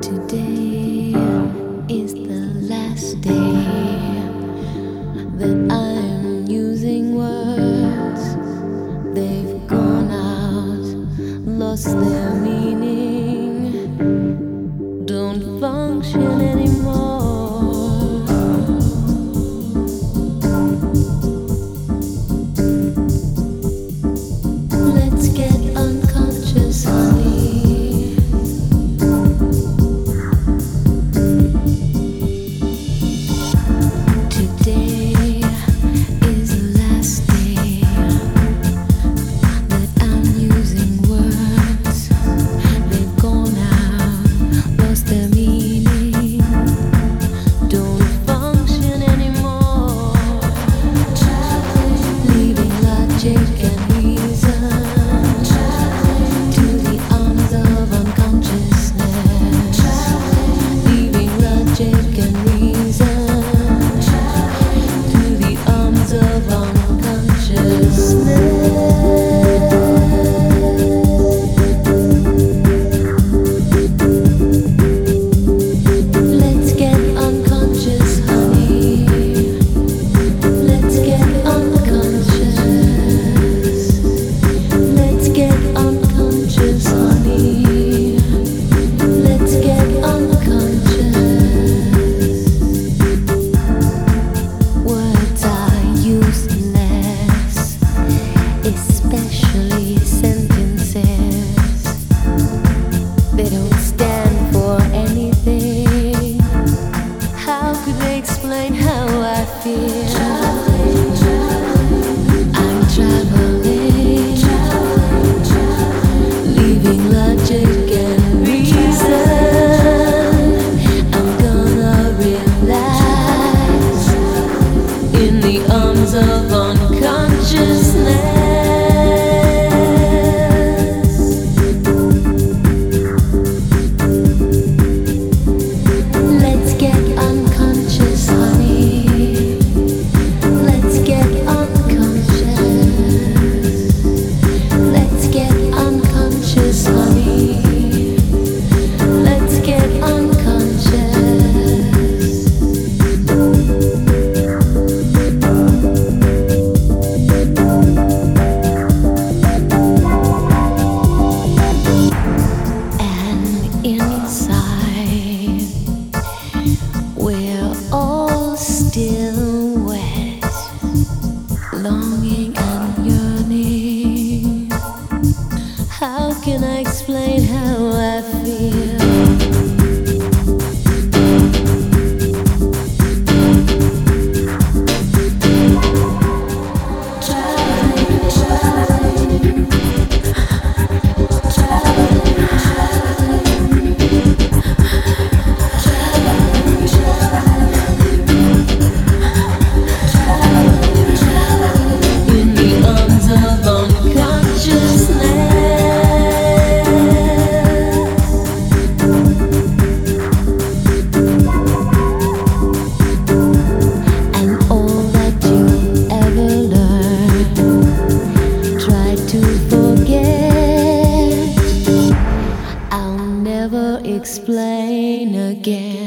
Today function can I explain how I feel? explain again.